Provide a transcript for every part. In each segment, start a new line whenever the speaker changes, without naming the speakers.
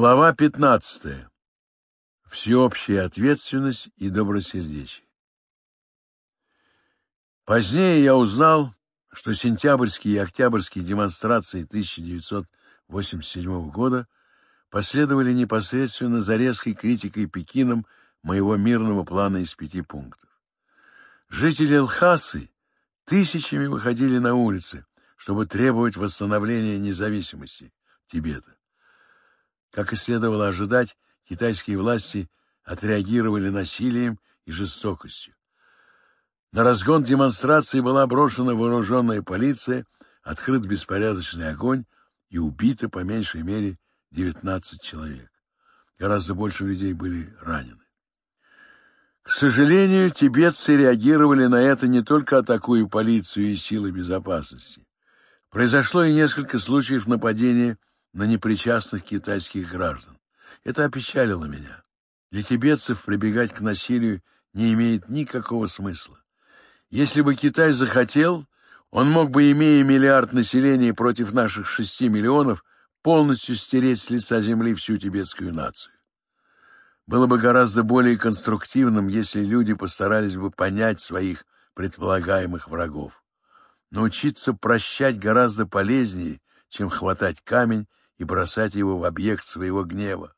Глава пятнадцатая. Всеобщая ответственность и добросердечие. Позднее я узнал, что сентябрьские и октябрьские демонстрации 1987 года последовали непосредственно за резкой критикой Пекином моего мирного плана из пяти пунктов. Жители Лхасы тысячами выходили на улицы, чтобы требовать восстановления независимости Тибета. Как и следовало ожидать, китайские власти отреагировали насилием и жестокостью. На разгон демонстрации была брошена вооруженная полиция, открыт беспорядочный огонь и убито по меньшей мере 19 человек. Гораздо больше людей были ранены. К сожалению, тибетцы реагировали на это не только атакуя полицию и силы безопасности. Произошло и несколько случаев нападения на непричастных китайских граждан. Это опечалило меня. Для тибетцев прибегать к насилию не имеет никакого смысла. Если бы Китай захотел, он мог бы, имея миллиард населения против наших шести миллионов, полностью стереть с лица земли всю тибетскую нацию. Было бы гораздо более конструктивным, если люди постарались бы понять своих предполагаемых врагов. Научиться прощать гораздо полезнее, чем хватать камень и бросать его в объект своего гнева,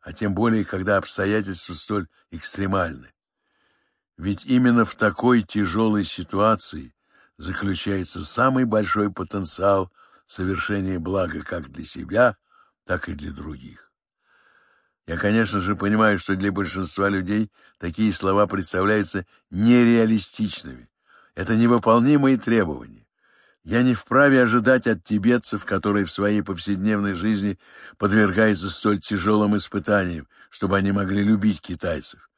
а тем более, когда обстоятельства столь экстремальны. Ведь именно в такой тяжелой ситуации заключается самый большой потенциал совершения блага как для себя, так и для других. Я, конечно же, понимаю, что для большинства людей такие слова представляются нереалистичными. Это невыполнимые требования. Я не вправе ожидать от тибетцев, которые в своей повседневной жизни подвергаются столь тяжелым испытаниям, чтобы они могли любить китайцев.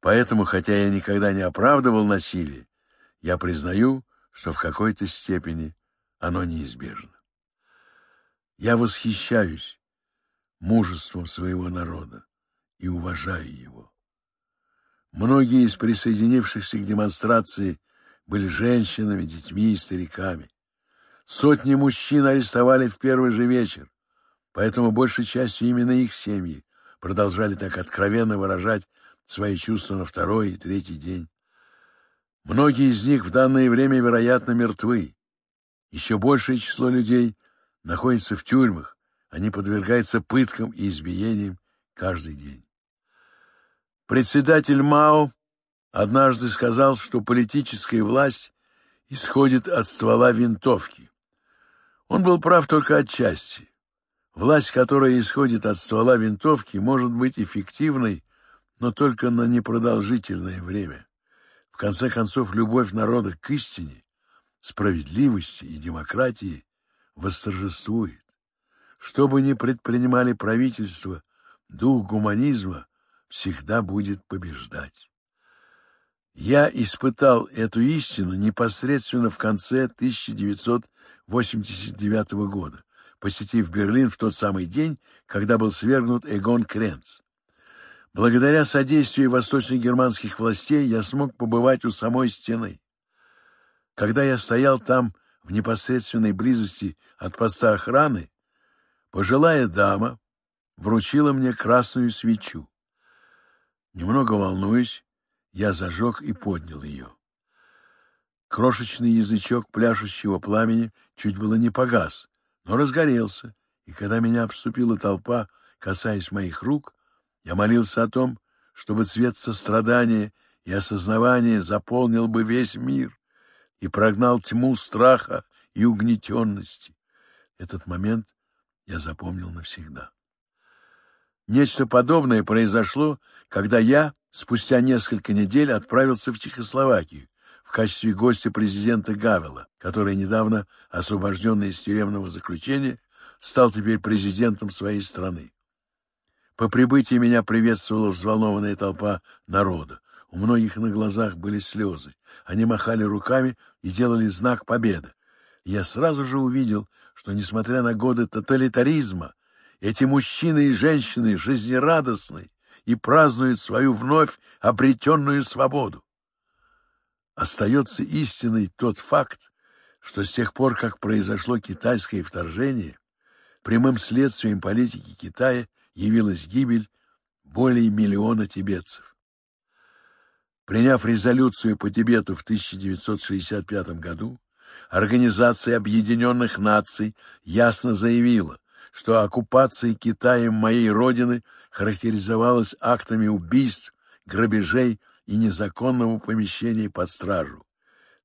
Поэтому, хотя я никогда не оправдывал насилие, я признаю, что в какой-то степени оно неизбежно. Я восхищаюсь мужеством своего народа и уважаю его. Многие из присоединившихся к демонстрации были женщинами, детьми и стариками. Сотни мужчин арестовали в первый же вечер, поэтому большей частью именно их семьи продолжали так откровенно выражать свои чувства на второй и третий день. Многие из них в данное время, вероятно, мертвы. Еще большее число людей находится в тюрьмах, они подвергаются пыткам и избиениям каждый день. Председатель Мао однажды сказал, что политическая власть исходит от ствола винтовки. Он был прав только отчасти. Власть, которая исходит от ствола винтовки, может быть эффективной, но только на непродолжительное время. В конце концов, любовь народа к истине, справедливости и демократии восторжествует. Что бы ни предпринимали правительства, дух гуманизма всегда будет побеждать. Я испытал эту истину непосредственно в конце 1900 89 -го года, посетив Берлин в тот самый день, когда был свергнут Эгон Кренц. Благодаря содействию восточно-германских властей я смог побывать у самой стены. Когда я стоял там в непосредственной близости от поста охраны, пожилая дама вручила мне красную свечу. Немного волнуясь, я зажег и поднял ее. Крошечный язычок, пляшущего пламени, чуть было не погас, но разгорелся, и когда меня обступила толпа, касаясь моих рук, я молился о том, чтобы цвет сострадания и осознавания заполнил бы весь мир и прогнал тьму страха и угнетенности. Этот момент я запомнил навсегда. Нечто подобное произошло, когда я спустя несколько недель отправился в Чехословакию, в качестве гостя президента Гавела, который недавно, освобожденный из тюремного заключения, стал теперь президентом своей страны. По прибытии меня приветствовала взволнованная толпа народа. У многих на глазах были слезы. Они махали руками и делали знак победы. Я сразу же увидел, что, несмотря на годы тоталитаризма, эти мужчины и женщины жизнерадостны и празднуют свою вновь обретенную свободу. Остается истиной тот факт, что с тех пор, как произошло китайское вторжение, прямым следствием политики Китая явилась гибель более миллиона тибетцев. Приняв резолюцию по Тибету в 1965 году, Организация Объединенных Наций ясно заявила, что оккупация Китаем моей родины характеризовалась актами убийств, грабежей, и незаконному помещении под стражу,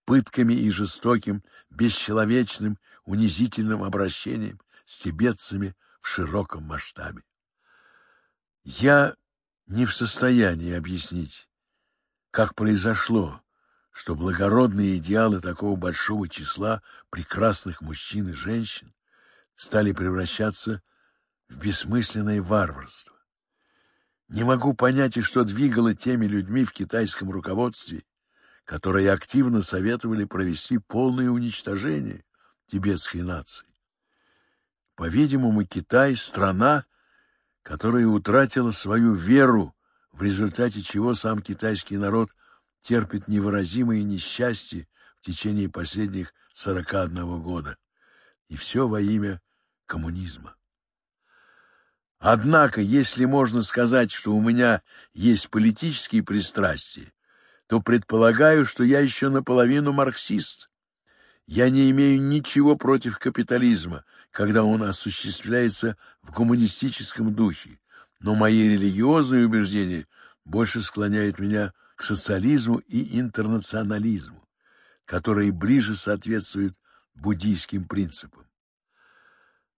пытками и жестоким, бесчеловечным, унизительным обращением с тибетцами в широком масштабе. Я не в состоянии объяснить, как произошло, что благородные идеалы такого большого числа прекрасных мужчин и женщин стали превращаться в бессмысленное варварство. Не могу понять и что двигало теми людьми в китайском руководстве, которые активно советовали провести полное уничтожение тибетской нации. По-видимому, Китай — страна, которая утратила свою веру, в результате чего сам китайский народ терпит невыразимые несчастье в течение последних 41 года. И все во имя коммунизма. Однако, если можно сказать, что у меня есть политические пристрастия, то предполагаю, что я еще наполовину марксист. Я не имею ничего против капитализма, когда он осуществляется в гуманистическом духе, но мои религиозные убеждения больше склоняют меня к социализму и интернационализму, которые ближе соответствуют буддийским принципам.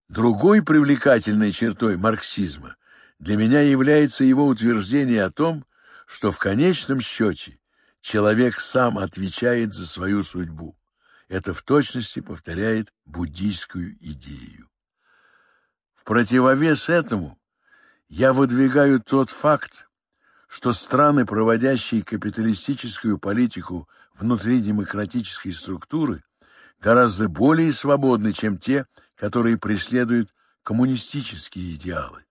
Другой привлекательной чертой марксизма для меня является его утверждение о том, что в конечном счете человек сам отвечает за свою судьбу. Это в точности повторяет буддийскую идею. В противовес этому я выдвигаю тот факт, что страны, проводящие капиталистическую политику внутри демократической структуры – гораздо более свободны, чем те, которые преследуют коммунистические идеалы.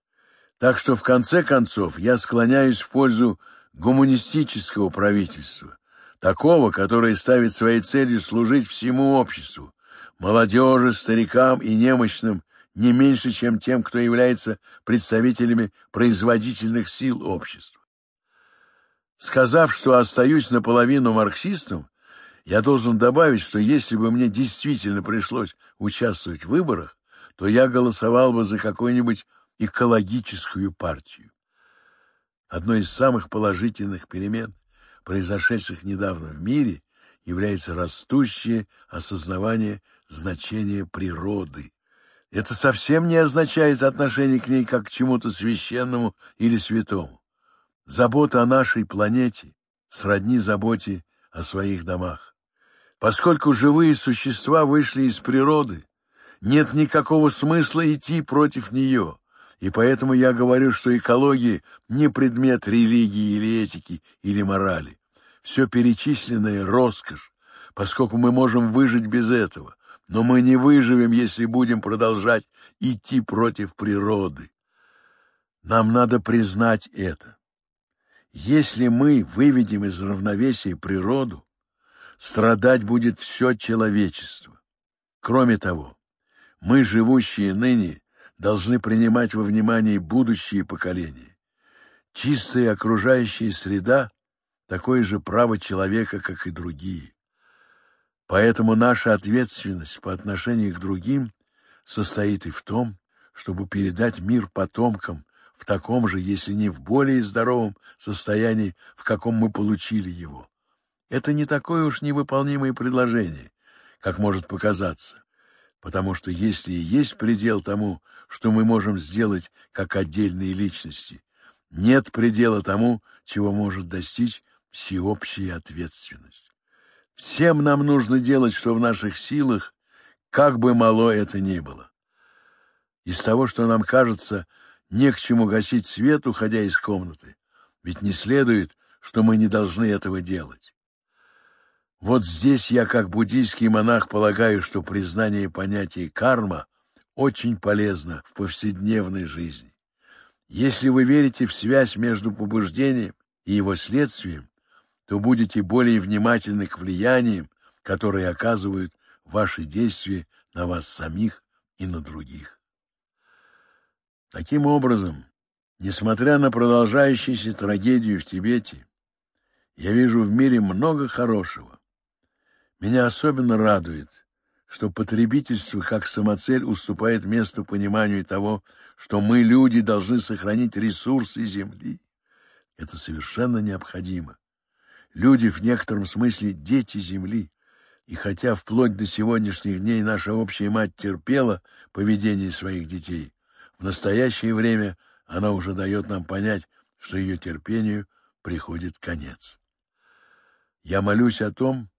Так что, в конце концов, я склоняюсь в пользу гуманистического правительства, такого, которое ставит своей целью служить всему обществу, молодежи, старикам и немощным, не меньше, чем тем, кто является представителями производительных сил общества. Сказав, что остаюсь наполовину марксистом, я должен добавить, что если бы мне действительно пришлось участвовать в выборах, то я голосовал бы за какую-нибудь экологическую партию. Одной из самых положительных перемен, произошедших недавно в мире, является растущее осознавание значения природы. Это совсем не означает отношение к ней как к чему-то священному или святому. Забота о нашей планете сродни заботе о своих домах поскольку живые существа вышли из природы, нет никакого смысла идти против нее, и поэтому я говорю, что экология не предмет религии или этики или морали. Все перечисленное – роскошь, поскольку мы можем выжить без этого, но мы не выживем, если будем продолжать идти против природы. Нам надо признать это. Если мы выведем из равновесия природу, страдать будет все человечество. Кроме того, мы, живущие ныне, должны принимать во внимание будущие поколения. Чистая окружающая среда – такое же право человека, как и другие. Поэтому наша ответственность по отношению к другим состоит и в том, чтобы передать мир потомкам в таком же, если не в более здоровом состоянии, в каком мы получили его. Это не такое уж невыполнимое предложение, как может показаться, потому что если и есть предел тому, что мы можем сделать как отдельные личности, нет предела тому, чего может достичь всеобщая ответственность. Всем нам нужно делать, что в наших силах, как бы мало это ни было. Из того, что нам кажется, не к чему гасить свет, уходя из комнаты, ведь не следует, что мы не должны этого делать. Вот здесь я, как буддийский монах, полагаю, что признание понятий карма очень полезно в повседневной жизни. Если вы верите в связь между побуждением и его следствием, то будете более внимательны к влияниям, которые оказывают ваши действия на вас самих и на других. Таким образом, несмотря на продолжающуюся трагедию в Тибете, я вижу в мире много хорошего, меня особенно радует, что потребительство как самоцель уступает место пониманию того, что мы, люди, должны сохранить ресурсы Земли. Это совершенно необходимо. Люди в некотором смысле дети Земли. И хотя вплоть до сегодняшних дней наша общая мать терпела поведение своих детей, в настоящее время она уже дает нам понять, что ее терпению приходит конец. Я молюсь о том,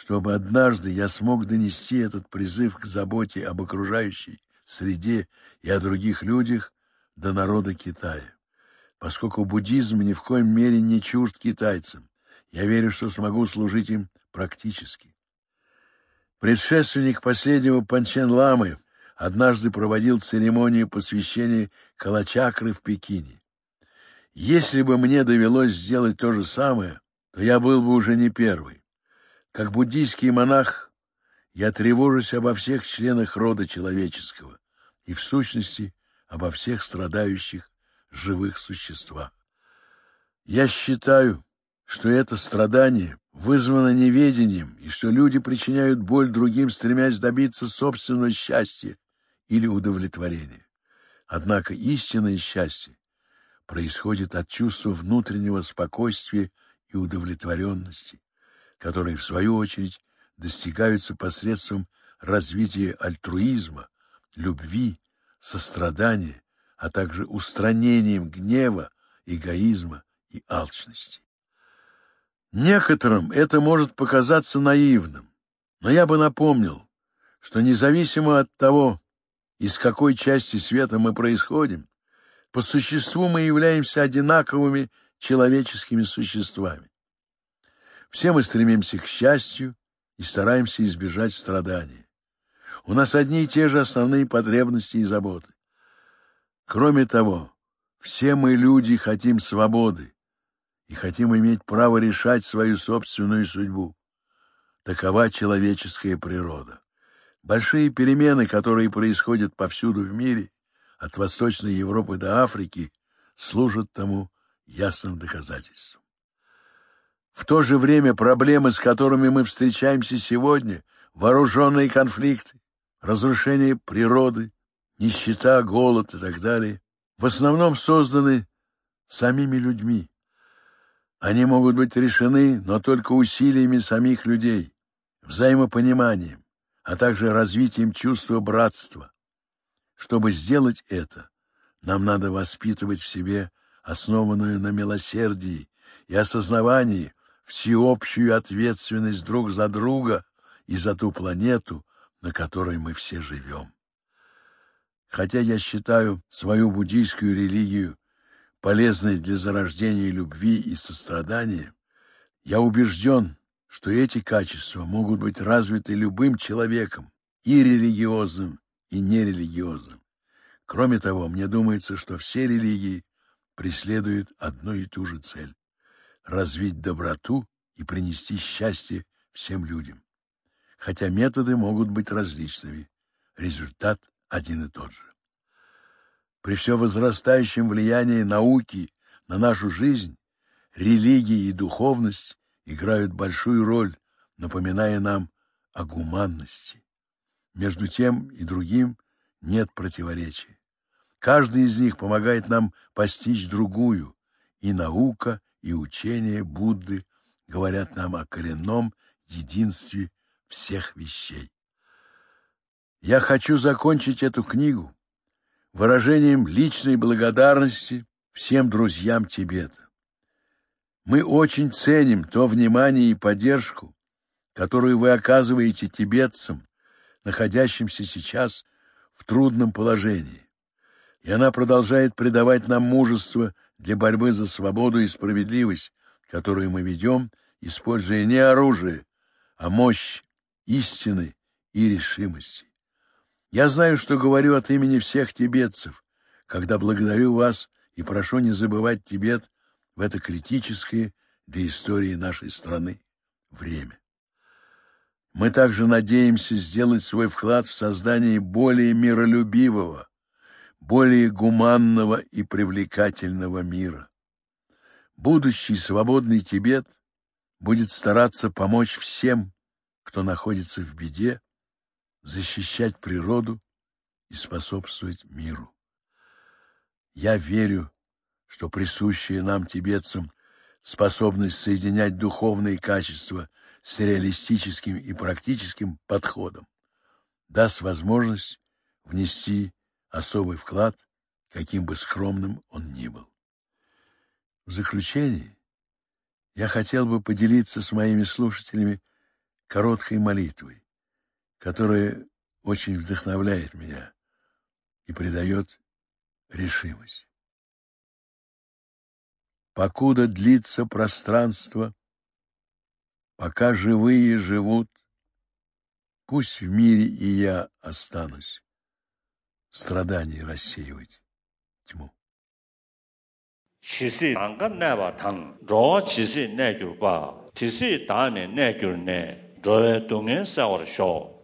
чтобы однажды я смог донести этот призыв к заботе об окружающей среде и о других людях до народа Китая. Поскольку буддизм ни в коем мере не чужд китайцам, я верю, что смогу служить им практически. Предшественник последнего Панчен Ламы однажды проводил церемонию посвящения Калачакры в Пекине. Если бы мне довелось сделать то же самое, то я был бы уже не первый. Как буддийский монах, я тревожусь обо всех членах рода человеческого и, в сущности, обо всех страдающих живых существах. Я считаю, что это страдание вызвано неведением и что люди причиняют боль другим, стремясь добиться собственного счастья или удовлетворения. Однако истинное счастье происходит от чувства внутреннего спокойствия и удовлетворенности, которые в свою очередь достигаются посредством развития альтруизма, любви, сострадания, а также устранением гнева, эгоизма и алчности. Некоторым это может показаться наивным, но я бы напомнил, что независимо от того, из какой части света мы происходим, по существу мы являемся одинаковыми человеческими существами. Все мы стремимся к счастью и стараемся избежать страданий. У нас одни и те же основные потребности и заботы. Кроме того, все мы, люди, хотим свободы и хотим иметь право решать свою собственную судьбу. Такова человеческая природа. Большие перемены, которые происходят повсюду в мире, от Восточной Европы до Африки, служат тому ясным доказательством. В то же время проблемы, с которыми мы встречаемся сегодня, вооруженные конфликты, разрушение природы, нищета, голод и так далее, в основном созданы самими людьми. Они могут быть решены, но только усилиями самих людей, взаимопониманием, а также развитием чувства братства. Чтобы сделать это, нам надо воспитывать в себе основанную на милосердии и осознавании всеобщую ответственность друг за друга и за ту планету, на которой мы все живем. Хотя я считаю свою буддийскую религию полезной для зарождения любви и сострадания, я убежден, что эти качества могут быть развиты любым человеком, и религиозным, и нерелигиозным. Кроме того, мне думается, что все религии преследуют одну и ту же цель развить доброту и принести счастье всем людям. Хотя методы могут быть различными, результат один и тот же. При все возрастающем влиянии науки на нашу жизнь религии и духовность играют большую роль, напоминая нам о гуманности. Между тем и другим нет противоречия. Каждый из них помогает нам постичь другую, и наука, и учения Будды говорят нам о коренном единстве всех вещей. Я хочу закончить эту книгу выражением личной благодарности всем друзьям Тибета. Мы очень ценим то внимание и поддержку, которую вы оказываете тибетцам, находящимся сейчас в трудном положении. И она продолжает придавать нам мужество для борьбы за свободу и справедливость, которую мы ведем, используя не оружие, а мощь истины и решимости. Я знаю, что говорю от имени всех тибетцев, когда благодарю вас и прошу не забывать Тибет в это критическое для истории нашей страны время. Мы также надеемся сделать свой вклад в создание более миролюбивого, более гуманного и привлекательного мира. Будущий свободный Тибет будет стараться помочь всем, кто находится в беде, защищать природу и способствовать миру. Я верю, что присущая нам, тибетцам, способность соединять духовные качества с реалистическим и практическим подходом даст возможность внести особый вклад, каким бы скромным он ни был. В заключение я хотел бы поделиться с моими слушателями короткой молитвой, которая очень вдохновляет меня и придает решимость. Покуда длится пространство, пока живые живут, пусть в мире и я останусь страданий рассеивать тьму.
Чиси ангам неба танг, ро чиси не гюрба, тиси дани не гюрне, роэ дунген савар шо,